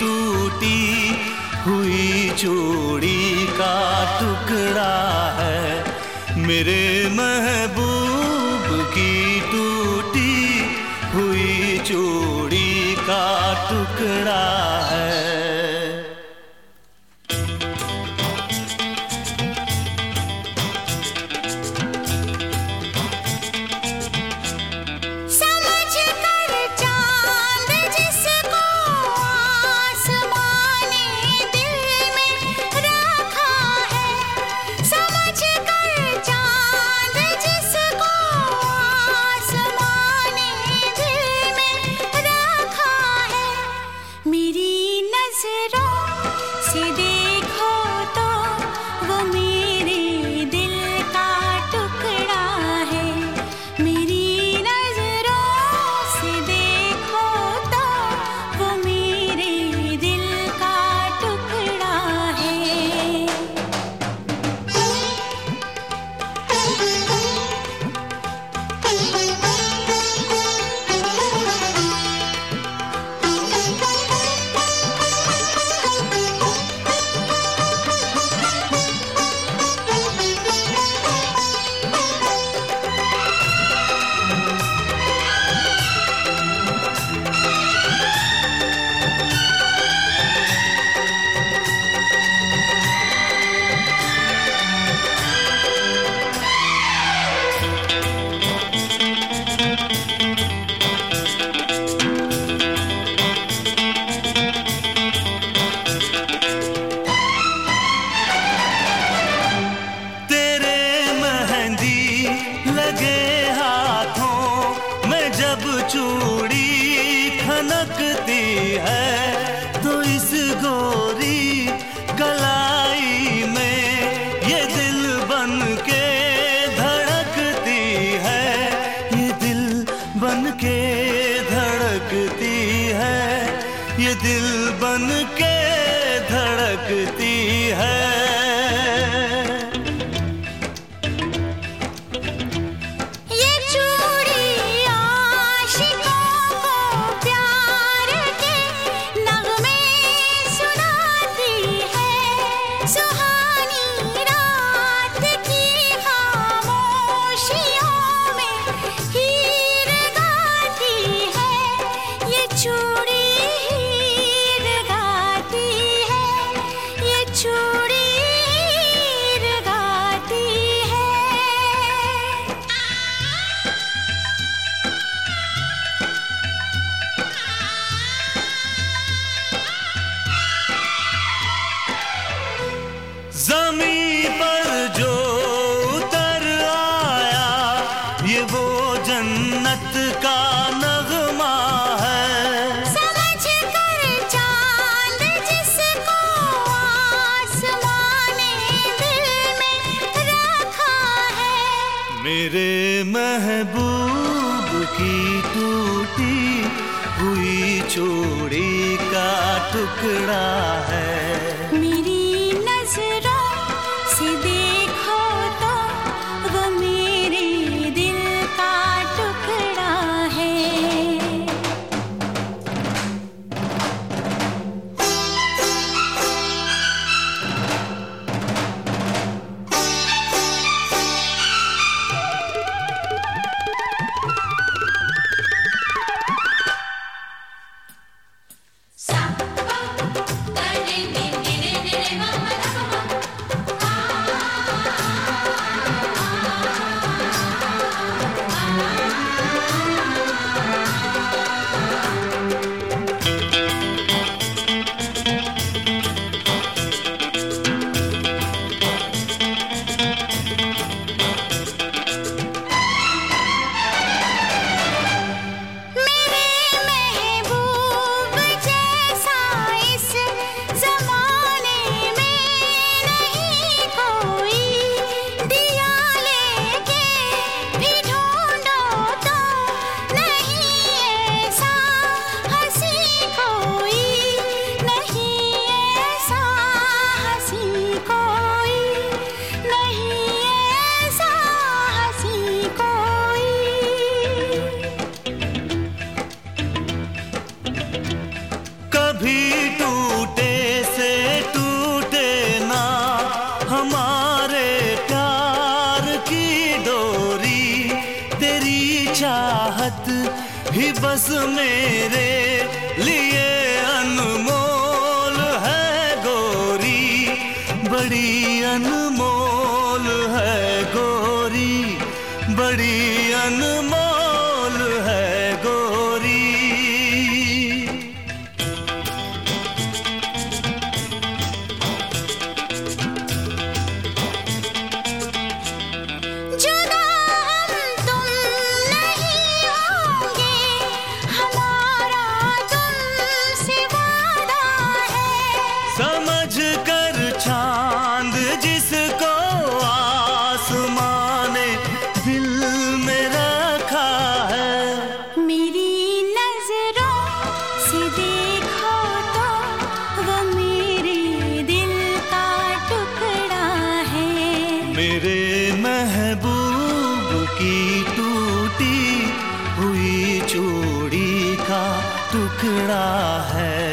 टूटी हुई चूड़ी का टुकड़ा है। मेरे महबूब की टूटी हुई चूड़ी का चूड़ी खनकती है तो इस गोरी कलाई में ये दिल बन के धड़कती है, ये दिल बन के धड़कती है, ये दिल बन के धड़कती है। जमी मेरे महबूब की टूटी हुई चोरी का टुकड़ा है। मेरे लिए अनमोल है गोरी। बड़ी अनमोल है गोरी। बड़ी अनमोल की टूटी हुई चूड़ी का टुकड़ा है।